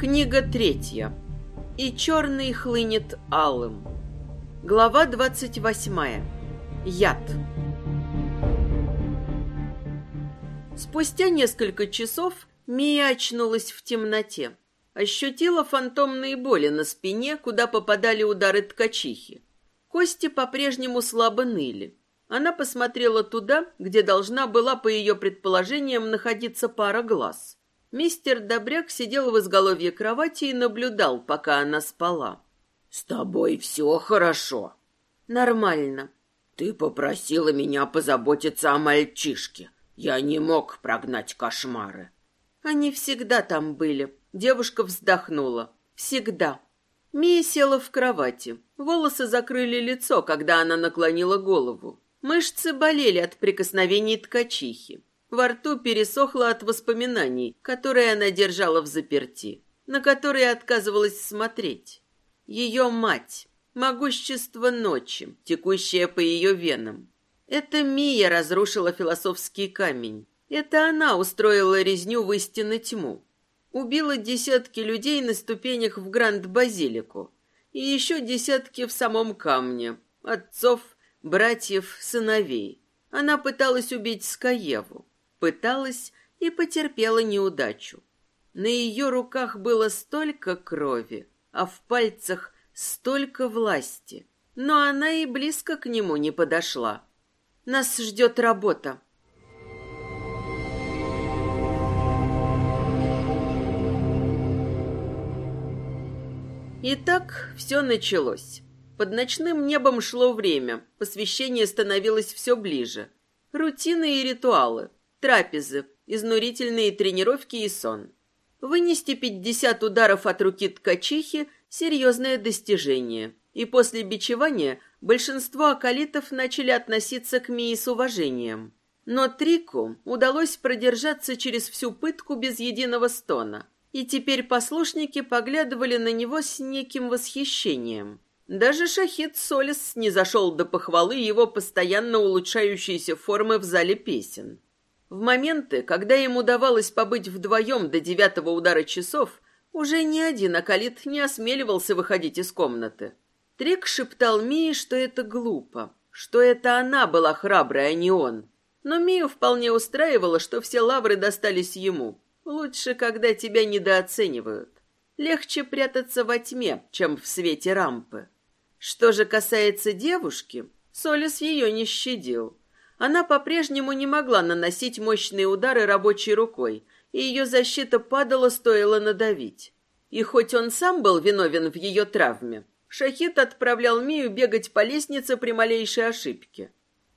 Книга третья. И черный хлынет алым. Глава двадцать восьмая. Яд. Спустя несколько часов Мия очнулась в темноте. Ощутила фантомные боли на спине, куда попадали удары ткачихи. Кости по-прежнему слабо ныли. Она посмотрела туда, где должна была, по ее предположениям, находиться пара глаз. Мистер Добряк сидел в изголовье кровати и наблюдал, пока она спала. «С тобой все хорошо?» «Нормально». «Ты попросила меня позаботиться о мальчишке. Я не мог прогнать кошмары». «Они всегда там были». Девушка вздохнула. «Всегда». Мия села в кровати. Волосы закрыли лицо, когда она наклонила голову. Мышцы болели от прикосновений ткачихи. Во рту пересохло от воспоминаний, которые она держала в заперти, на которые отказывалась смотреть. Ее мать, могущество ночи, текущее по ее венам. Это Мия разрушила философский камень. Это она устроила резню в истинно тьму. Убила десятки людей на ступенях в Гранд-Базилику. И еще десятки в самом камне. Отцов, братьев, сыновей. Она пыталась убить Скаеву. Пыталась и потерпела неудачу. На ее руках было столько крови, а в пальцах столько власти. Но она и близко к нему не подошла. Нас ждет работа. Итак, все началось. Под ночным небом шло время, посвящение становилось все ближе. Рутины и ритуалы, трапезы, изнурительные тренировки и сон. Вынести 50 ударов от руки ткачихи – серьезное достижение. И после бичевания большинство акалитов начали относиться к Мии с уважением. Но Трику удалось продержаться через всю пытку без единого стона. И теперь послушники поглядывали на него с неким восхищением. Даже Шахид Солис не зашел до похвалы его постоянно улучшающейся формы в зале песен. В моменты, когда им удавалось побыть вдвоем до девятого удара часов, уже ни один акалит не осмеливался выходить из комнаты. Трик шептал Мии, что это глупо, что это она была храброй, а не он. Но Мию вполне устраивало, что все лавры достались ему. Лучше, когда тебя недооценивают. Легче прятаться во тьме, чем в свете рампы. Что же касается девушки, Солис ее не щадил. Она по-прежнему не могла наносить мощные удары рабочей рукой, и ее защита падала, стоило надавить. И хоть он сам был виновен в ее травме, Шахид отправлял Мию бегать по лестнице при малейшей ошибке.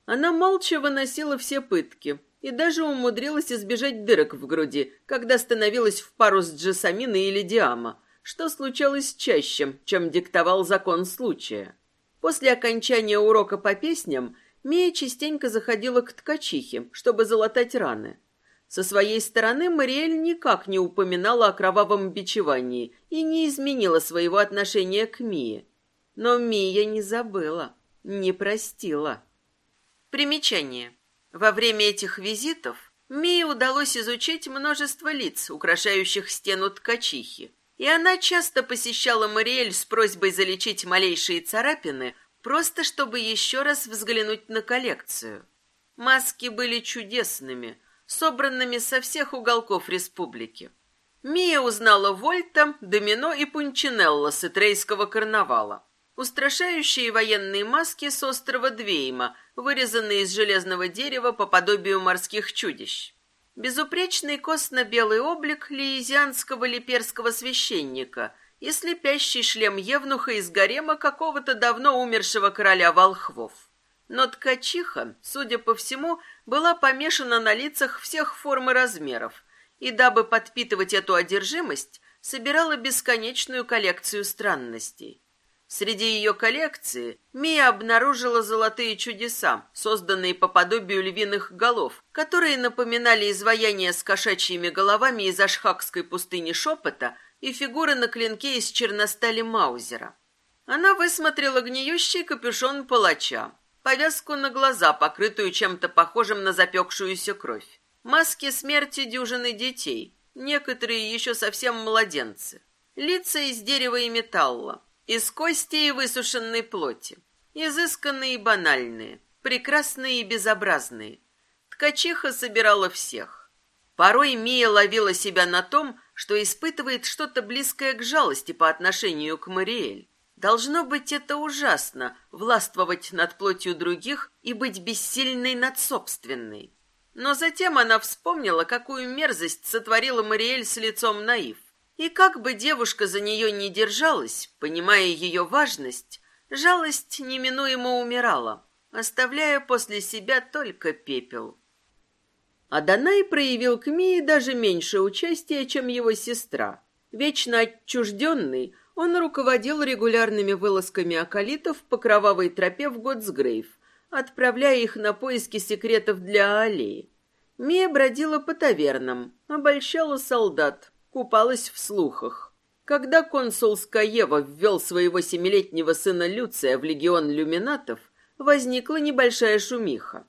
Она молча выносила все пытки и даже умудрилась избежать дырок в груди, когда становилась в пару с Джасаминой или Диама, что случалось чаще, чем диктовал закон случая. После окончания урока по песням Мия частенько заходила к ткачихе, чтобы залатать раны. Со своей стороны Мариэль никак не упоминала о кровавом бичевании и не изменила своего отношения к Мии. Но Мия не забыла, не простила. Примечание. Во время этих визитов Мии удалось изучить множество лиц, украшающих стену ткачихи. И она часто посещала Мариэль с просьбой залечить малейшие царапины, просто чтобы еще раз взглянуть на коллекцию. Маски были чудесными, собранными со всех уголков республики. Мия узнала Вольта, Домино и Пунчинелло с Итрейского карнавала. Устрашающие военные маски с острова Двейма, вырезанные из железного дерева по подобию морских чудищ. Безупречный костно-белый облик лиезианского липерского священника и слепящий шлем евнуха из гарема какого-то давно умершего короля волхвов. Но ткачиха, судя по всему, была помешана на лицах всех форм и размеров, и дабы подпитывать эту одержимость, собирала бесконечную коллекцию странностей. Среди ее коллекции Мия обнаружила золотые чудеса, созданные по подобию львиных голов, которые напоминали изваяния с кошачьими головами из Ашхакской пустыни шепота и фигуры на клинке из черностали Маузера. Она высмотрела гниющий капюшон палача, повязку на глаза, покрытую чем-то похожим на запекшуюся кровь, маски смерти дюжины детей, некоторые еще совсем младенцы, Лица из дерева и металла, из кости и высушенной плоти, изысканные и банальные, прекрасные и безобразные. Ткачиха собирала всех. Порой Мия ловила себя на том, что испытывает что-то близкое к жалости по отношению к Мариэль. Должно быть, это ужасно — властвовать над плотью других и быть бессильной над собственной. Но затем она вспомнила, какую мерзость сотворила Мариэль с лицом Наив. И как бы девушка за нее не держалась, понимая ее важность, жалость неминуемо умирала, оставляя после себя только пепел. Адонай проявил к Мии даже меньше участия, чем его сестра. Вечно отчужденный, он руководил регулярными вылазками акалитов по кровавой тропе в Готсгрейв, отправляя их на поиски секретов для аллеи. Мия бродила по тавернам, обольщала солдат, купалась в слухах. Когда консул Скаева ввел своего семилетнего сына Люция в легион люминатов, возникла небольшая шумиха.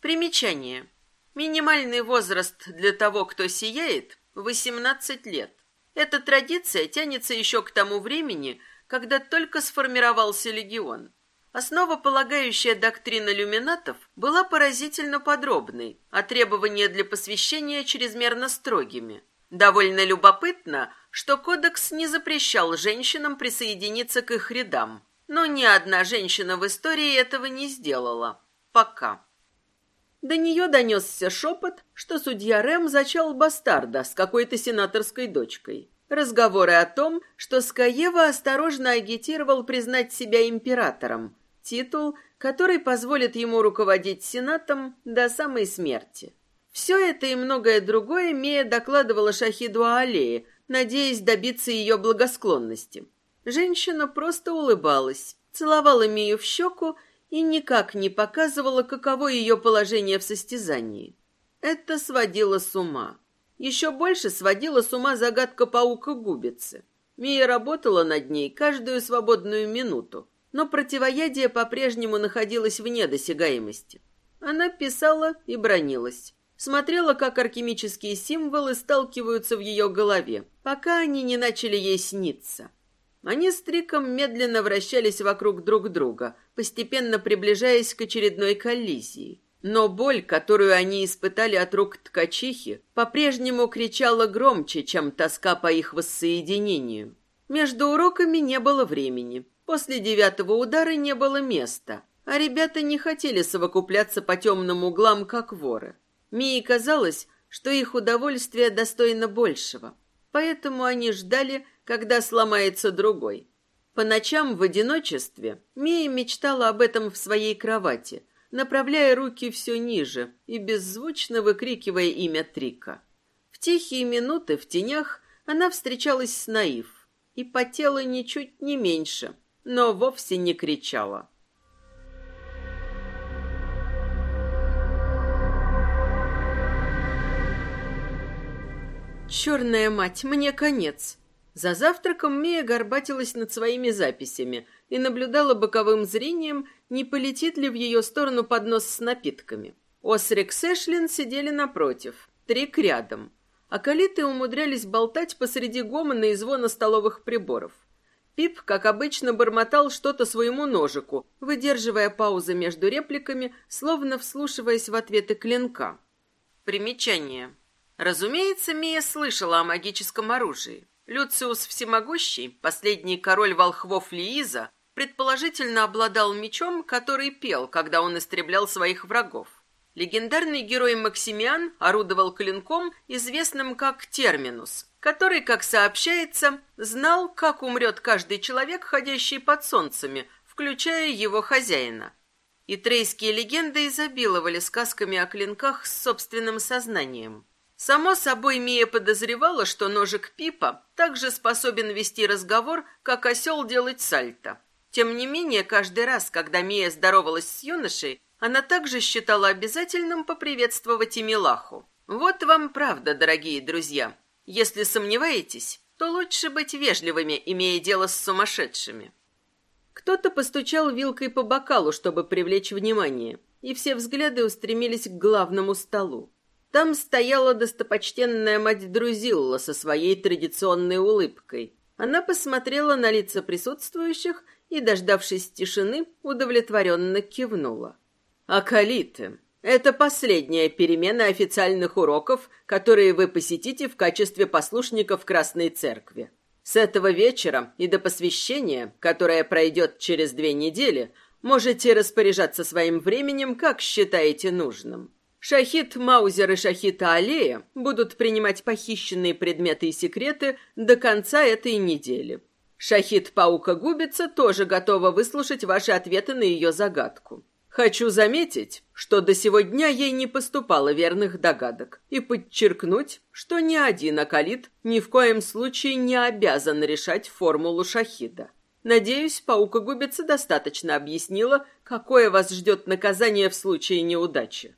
Примечание. Минимальный возраст для того, кто сияет, 18 лет. Эта традиция тянется еще к тому времени, когда только сформировался легион. Основополагающая доктрина люминатов была поразительно подробной, а требования для посвящения чрезмерно строгими. Довольно любопытно, что кодекс не запрещал женщинам присоединиться к их рядам, но ни одна женщина в истории этого не сделала. Пока. До нее донесся шепот, что судья Рэм зачал бастарда с какой-то сенаторской дочкой. Разговоры о том, что Скаева осторожно агитировал признать себя императором, титул, который позволит ему руководить Сенатом до самой смерти. Все это и многое другое Мия докладывала Шахиду Аллее, надеясь добиться ее благосклонности. Женщина просто улыбалась, целовала Мию в щеку и никак не показывала, каково ее положение в состязании. Это сводило с ума. Еще больше сводила с ума загадка паука-губицы. Мия работала над ней каждую свободную минуту, но противоядие по-прежнему находилось вне досягаемости. Она писала и бронилась. Смотрела, как алхимические символы сталкиваются в ее голове, пока они не начали ей сниться. Они с Триком медленно вращались вокруг друг друга, постепенно приближаясь к очередной коллизии. Но боль, которую они испытали от рук ткачихи, по-прежнему кричала громче, чем тоска по их воссоединению. Между уроками не было времени. После девятого удара не было места, а ребята не хотели совокупляться по темным углам, как воры. Мии казалось, что их удовольствие достойно большего, поэтому они ждали, когда сломается другой. По ночам в одиночестве Мия мечтала об этом в своей кровати, направляя руки все ниже и беззвучно выкрикивая имя Трика. В тихие минуты в тенях она встречалась с Наив и потела ничуть не меньше – но вовсе не кричала. «Черная мать, мне конец!» За завтраком Мия горбатилась над своими записями и наблюдала боковым зрением, не полетит ли в ее сторону поднос с напитками. Осрик с Эшлин сидели напротив, Трик рядом, а калиты умудрялись болтать посреди гомона и звона столовых приборов. Пип, как обычно, бормотал что-то своему ножику, выдерживая паузы между репликами, словно вслушиваясь в ответы клинка. Примечание. Разумеется, Мия слышала о магическом оружии. Люциус Всемогущий, последний король волхвов Лииза, предположительно обладал мечом, который пел, когда он истреблял своих врагов. Легендарный герой Максимиан орудовал клинком, известным как Терминус, который, как сообщается, знал, как умрет каждый человек, ходящий под солнцами, включая его хозяина. И трейские легенды изобиловали сказками о клинках с собственным сознанием. Само собой, Мия подозревала, что ножик Пипа также способен вести разговор, как осел делать сальто. Тем не менее, каждый раз, когда Мия здоровалась с юношей, она также считала обязательным поприветствовать и Милаху. Вот вам правда, дорогие друзья. Если сомневаетесь, то лучше быть вежливыми, имея дело с сумасшедшими. Кто-то постучал вилкой по бокалу, чтобы привлечь внимание, и все взгляды устремились к главному столу. Там стояла достопочтенная мать Друзилла со своей традиционной улыбкой. Она посмотрела на лица присутствующих и, дождавшись тишины, удовлетворенно кивнула. «Акалиты, это последняя перемена официальных уроков, которые вы посетите в качестве послушников Красной Церкви. С этого вечера и до посвящения, которое пройдет через две недели, можете распоряжаться своим временем, как считаете нужным. Шахид Маузер и Шахид Аллея будут принимать похищенные предметы и секреты до конца этой недели. Шахид Паука-губица тоже готова выслушать ваши ответы на ее загадку. Хочу заметить, что до сего дня ей не поступало верных догадок, и подчеркнуть, что ни один акалит ни в коем случае не обязан решать формулу шахида. Надеюсь, паука-губица достаточно объяснила, какое вас ждет наказание в случае неудачи.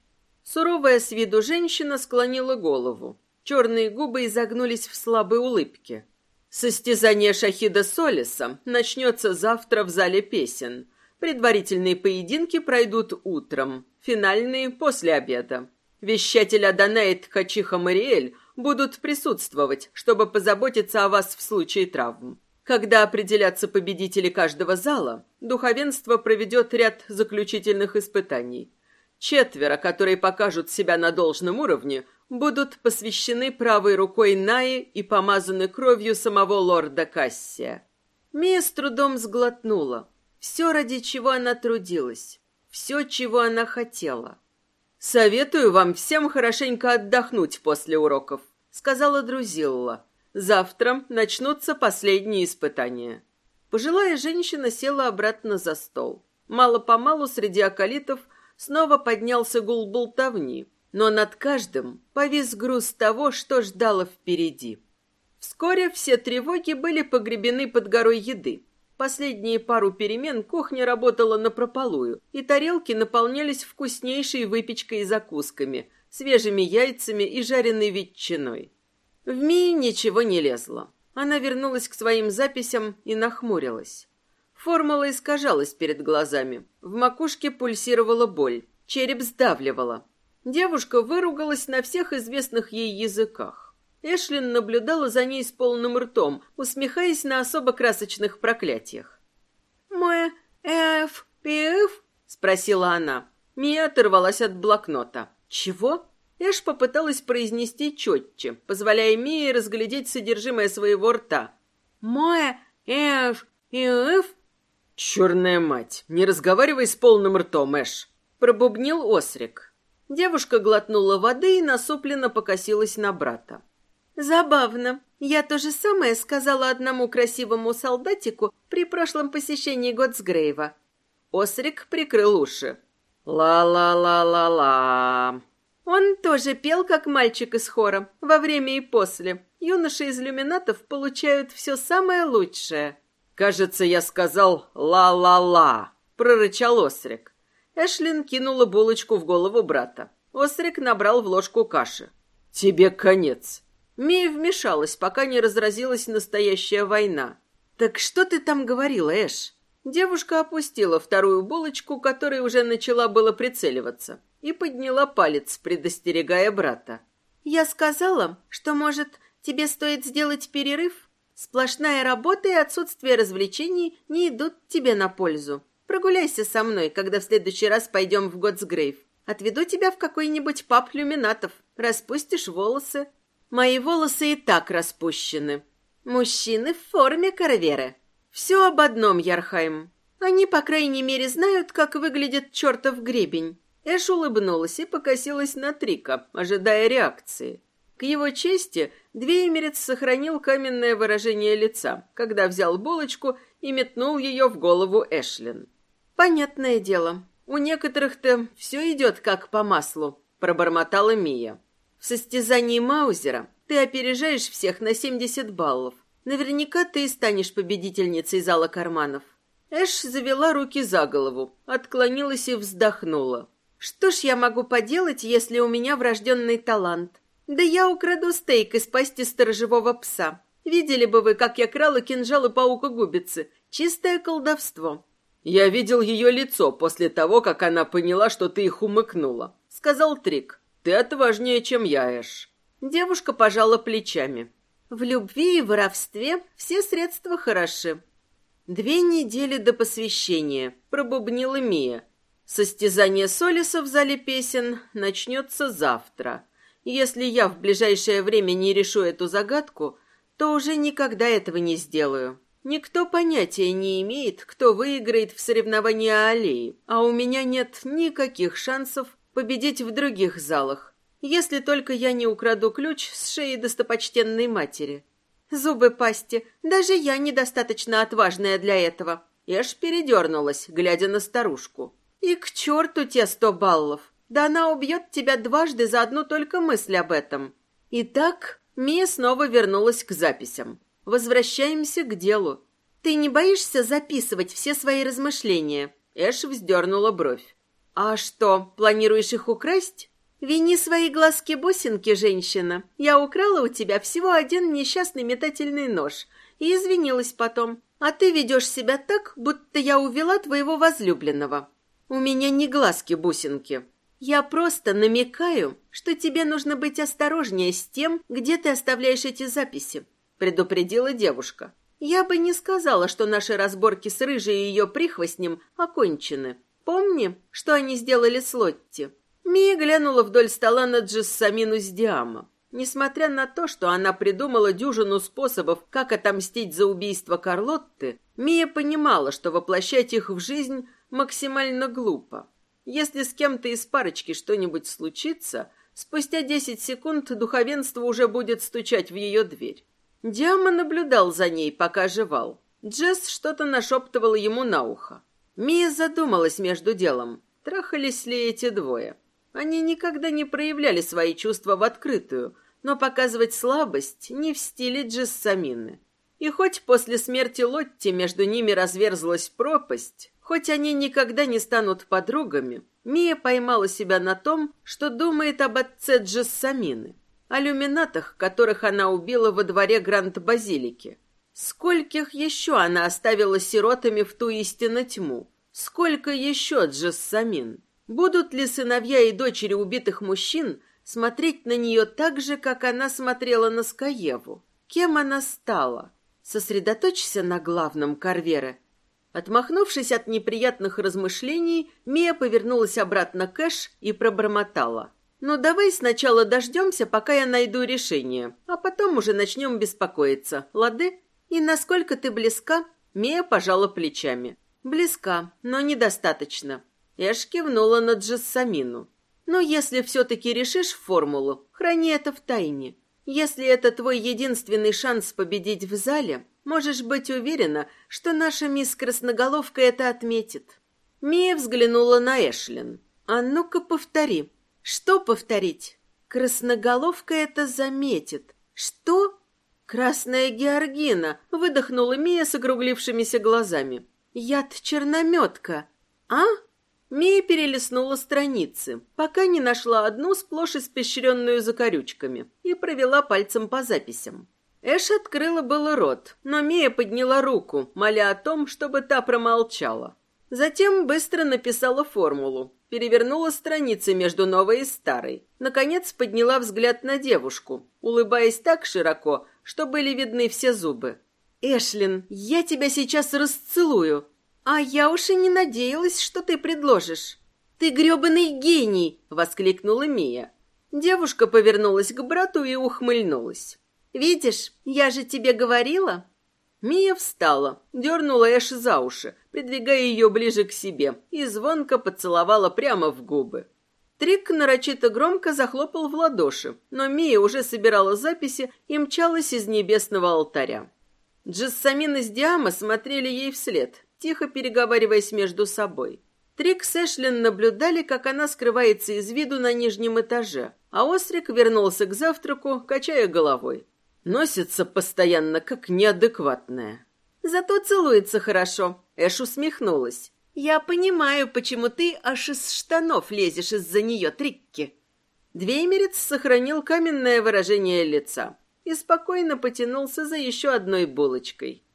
Суровая с виду женщина склонила голову. Черные губы изогнулись в слабой улыбке. Состязание шахида Солиса начнется завтра в зале песен – Предварительные поединки пройдут утром, финальные после обеда. Вещатель Аданайт Качиха Мариэль будут присутствовать, чтобы позаботиться о вас в случае травм. Когда определятся победители каждого зала, духовенство проведет ряд заключительных испытаний. Четверо, которые покажут себя на должном уровне, будут посвящены правой рукой Наи и помазаны кровью самого лорда Кассия. Мия с трудом сглотнула. Все, ради чего она трудилась. Все, чего она хотела. «Советую вам всем хорошенько отдохнуть после уроков», — сказала Друзилла. «Завтра начнутся последние испытания». Пожилая женщина села обратно за стол. Мало-помалу среди околитов снова поднялся гул болтовни, но над каждым повис груз того, что ждало впереди. Вскоре все тревоги были погребены под горой еды. Последние пару перемен кухня работала напропалую, и тарелки наполнялись вкуснейшей выпечкой и закусками, свежими яйцами и жареной ветчиной. В Мии ничего не лезло. Она вернулась к своим записям и нахмурилась. Формула искажалась перед глазами. В макушке пульсировала боль, череп сдавливала. Девушка выругалась на всех известных ей языках. Эшлин наблюдала за ней с полным ртом, усмехаясь на особо красочных проклятиях. «Мое эф пиф?» — спросила она. Мия оторвалась от блокнота. «Чего?» Эш попыталась произнести четче, позволяя Мии разглядеть содержимое своего рта. «Мое эф пиф?» «Черная мать! Не разговаривай с полным ртом, Эш!» — пробубнил Осрик. Девушка глотнула воды и насупленно покосилась на брата. Забавно. Я то же самое сказала одному красивому солдатику при прошлом посещении Готсгрейва. Осрик прикрыл уши. «Ла-ла-ла-ла-ла». Он тоже пел, как мальчик из хора, во время и после. Юноши из люминатов получают все самое лучшее. «Кажется, я сказал «ла-ла-ла», — прорычал Осрик. Эшлин кинула булочку в голову брата. Осрик набрал в ложку каши. «Тебе конец. Мия вмешалась, пока не разразилась настоящая война. «Так что ты там говорила, Эш?» Девушка опустила вторую булочку, которая уже начала было прицеливаться, и подняла палец, предостерегая брата. «Я сказала, что, может, тебе стоит сделать перерыв? Сплошная работа и отсутствие развлечений не идут тебе на пользу. Прогуляйся со мной, когда в следующий раз пойдем в Готсгрейв. Отведу тебя в какой-нибудь паб люминатов, распустишь волосы, Мои волосы и так распущены. Мужчины в форме карверы. Все об одном, Ярхайм. Они, по крайней мере, знают, как выглядит чертов гребень. Эш улыбнулась и покосилась на Трика, ожидая реакции. К его чести, Двеймерец сохранил каменное выражение лица, когда взял булочку и метнул ее в голову Эшлин. «Понятное дело, у некоторых-то все идет как по маслу», — пробормотала Мия. В состязании Маузера ты опережаешь всех на 70 баллов. Наверняка ты и станешь победительницей зала карманов. Эш завела руки за голову, отклонилась и вздохнула. Что ж я могу поделать, если у меня врожденный талант? Да я украду стейк из пасти сторожевого пса. Видели бы вы, как я крала кинжалы паука-губицы. Чистое колдовство. Я видел ее лицо после того, как она поняла, что ты их умыкнула, сказал Трик. Ты отважнее, чем я, Эш. Девушка пожала плечами. В любви и воровстве все средства хороши. Две недели до посвящения, пробубнила Мия. Состязание Солиса в зале песен начнется завтра. Если я в ближайшее время не решу эту загадку, то уже никогда этого не сделаю. Никто понятия не имеет, кто выиграет в соревновании аллеи, а у меня нет никаких шансов победить в других залах, если только я не украду ключ с шеи достопочтенной матери. Зубы пасти, даже я недостаточно отважная для этого. Эш передернулась, глядя на старушку. И к черту те сто баллов. Да она убьет тебя дважды за одну только мысль об этом. Итак, Мия снова вернулась к записям. Возвращаемся к делу. Ты не боишься записывать все свои размышления? Эш вздернула бровь. А что, планируешь их украсть? Вини свои глазки-бусинки, женщина. Я украла у тебя всего один несчастный метательный нож и извинилась потом. А ты ведешь себя так, будто я увела твоего возлюбленного. У меня не глазки-бусинки. Я просто намекаю, что тебе нужно быть осторожнее с тем, где ты оставляешь эти записи, предупредила девушка. Я бы не сказала, что наши разборки с Рыжей и ее прихвостнем окончены. Помни, что они сделали с Лотти. Мия глянула вдоль стола на Джессамину с Диама. Несмотря на то, что она придумала дюжину способов, как отомстить за убийство Карлотты, Мия понимала, что воплощать их в жизнь максимально глупо. Если с кем-то из парочки что-нибудь случится, спустя десять секунд духовенство уже будет стучать в ее дверь. Диама наблюдал за ней, пока жевал. Джесс что-то нашептывала ему на ухо. Мия задумалась между делом, трахались ли эти двое. Они никогда не проявляли свои чувства в открытую, но показывать слабость не в стиле Джессамины. И хоть после смерти Лотти между ними разверзлась пропасть, хоть они никогда не станут подругами, Мия поймала себя на том, что думает об отце Джессамины, о люминатах, которых она убила во дворе Гранд-Базилики. Скольких еще она оставила сиротами в ту истину тьму? Сколько еще Джессамин? Будут ли сыновья и дочери убитых мужчин смотреть на нее так же, как она смотрела на Скаеву? Кем она стала? Сосредоточься на главном, Карвера. Отмахнувшись от неприятных размышлений, Мия повернулась обратно к Эш и пробормотала. «Ну, давай сначала дождемся, пока я найду решение, а потом уже начнем беспокоиться, лады? И насколько ты близка?» Мия пожала плечами. «Близка, но недостаточно. Эш кивнула на Джессамину. «Но если все-таки решишь формулу, храни это в тайне. Если это твой единственный шанс победить в зале, можешь быть уверена, что наша мисс Красноголовка это отметит». Мия взглянула на Эшлин. «А ну-ка повтори». «Что повторить?» «Красноголовка это заметит». «Что?» «Красная георгина», — выдохнула Мия с округлившимися глазами. «Яд чернометка». «А?» Мия перелистнула страницы, пока не нашла одну сплошь испещренную закорючками, и провела пальцем по записям. Эш открыла было рот, но Мия подняла руку, моля о том, чтобы та промолчала. Затем быстро написала формулу, перевернула страницы между новой и старой. Наконец подняла взгляд на девушку, улыбаясь так широко, что были видны все зубы. «Эшлин, я тебя сейчас расцелую!» «А я уж и не надеялась, что ты предложишь». «Ты грёбаный гений!» — воскликнула Мия. Девушка повернулась к брату и ухмыльнулась. «Видишь, я же тебе говорила!» Мия встала, дернула Эш за уши, придвигая ее ближе к себе, и звонко поцеловала прямо в губы. Трик нарочито громко захлопал в ладоши, но Мия уже собирала записи и мчалась из небесного алтаря. Джессамин и Диама смотрели ей вслед, тихо переговариваясь между собой. Трик с Эшлин наблюдали, как она скрывается из виду на нижнем этаже, а Острик вернулся к завтраку, качая головой. Носится постоянно, как неадекватная. Зато целуется хорошо. Эш усмехнулась. «Я понимаю, почему ты аж из штанов лезешь из-за нее, Трикки». Двеймерец сохранил каменное выражение лица и спокойно потянулся за еще одной булочкой.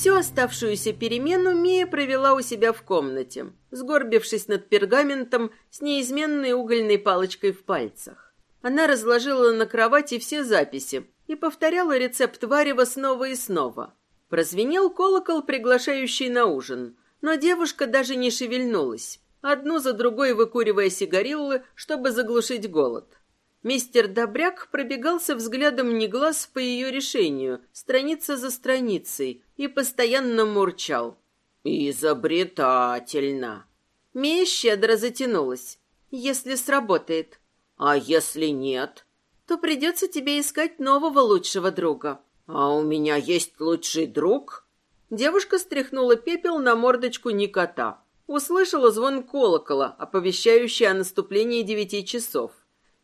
Всю оставшуюся перемену Мия провела у себя в комнате, сгорбившись над пергаментом с неизменной угольной палочкой в пальцах. Она разложила на кровати все записи и повторяла рецепт варева снова и снова. Прозвенел колокол, приглашающий на ужин, но девушка даже не шевельнулась, одну за другой выкуривая сигариллы, чтобы заглушить голод. Мистер Добряк пробегался взглядом не глаз по ее решению, страница за страницей, и постоянно мурчал. «Изобретательно!» Мия щедро затянулась. «Если сработает». «А если нет?» «То придется тебе искать нового лучшего друга». «А у меня есть лучший друг?» Девушка стряхнула пепел на мордочку Никота. Услышала звон колокола, оповещающий о наступлении девяти часов.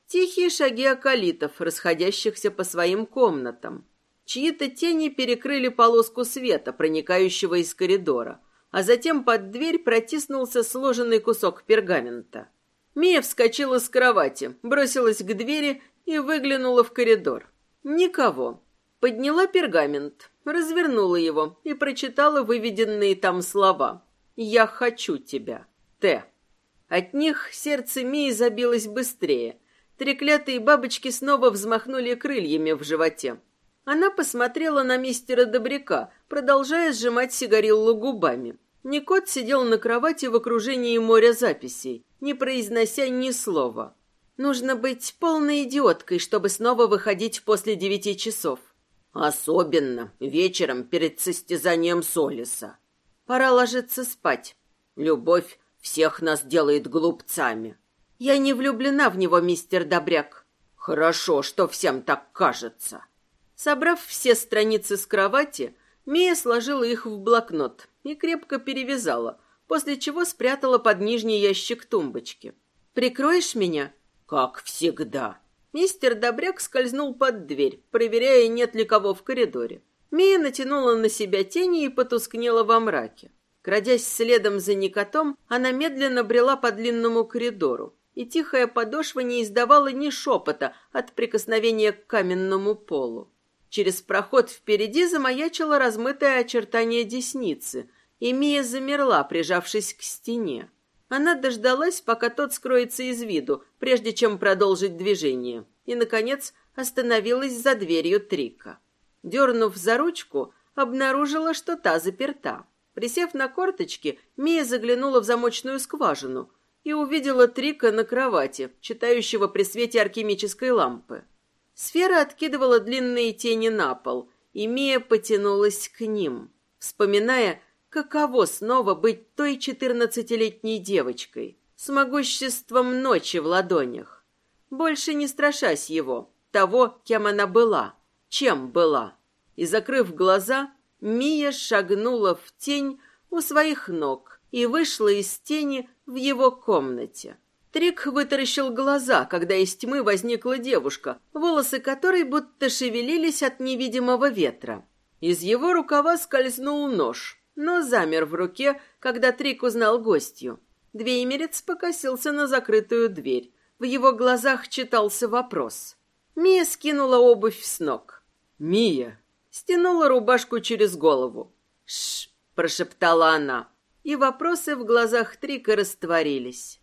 Тихие шаги околитов, расходящихся по своим комнатам. Чьи-то тени перекрыли полоску света, проникающего из коридора, а затем под дверь протиснулся сложенный кусок пергамента. Мия вскочила с кровати, бросилась к двери и выглянула в коридор. Никого. Подняла пергамент, развернула его и прочитала выведенные там слова. «Я хочу тебя. Т». От них сердце Мии забилось быстрее – Треклятые бабочки снова взмахнули крыльями в животе. Она посмотрела на мистера Добряка, продолжая сжимать сигариллу губами. Никот сидел на кровати в окружении моря записей, не произнося ни слова. Нужно быть полной идиоткой, чтобы снова выходить после девяти часов. Особенно вечером перед состязанием Солиса. Пора ложиться спать. Любовь всех нас делает глупцами. Я не влюблена в него, мистер Добряк. Хорошо, что всем так кажется. Собрав все страницы с кровати, Мия сложила их в блокнот и крепко перевязала, после чего спрятала под нижний ящик тумбочки. «Прикроешь меня?» «Как всегда». Мистер Добряк скользнул под дверь, проверяя, нет ли кого в коридоре. Мия натянула на себя тени и потускнела во мраке. Крадясь следом за Никотом, она медленно брела по длинному коридору и тихая подошва не издавала ни шепота от прикосновения к каменному полу. Через проход впереди замаячило размытое очертание десницы, и Мия замерла, прижавшись к стене. Она дождалась, пока тот скроется из виду, прежде чем продолжить движение, и, наконец, остановилась за дверью Трика. Дернув за ручку, обнаружила, что та заперта. Присев на корточки, Мия заглянула в замочную скважину, и увидела Трика на кровати, читающего при свете алхимической лампы. Сфера откидывала длинные тени на пол, и Мия потянулась к ним, вспоминая, каково снова быть той четырнадцатилетней девочкой с могуществом ночи в ладонях, больше не страшась его, того, кем она была, чем была. И, закрыв глаза, Мия шагнула в тень у своих ног, и вышла из тени в его комнате. Трик вытаращил глаза, когда из тьмы возникла девушка, волосы которой будто шевелились от невидимого ветра. Из его рукава скользнул нож, но замер в руке, когда Трик узнал гостью. Двеймерец покосился на закрытую дверь. В его глазах читался вопрос. Мия скинула обувь с ног. «Мия!» Стянула рубашку через голову. «Шш!» – прошептала она и вопросы в глазах Трика растворились.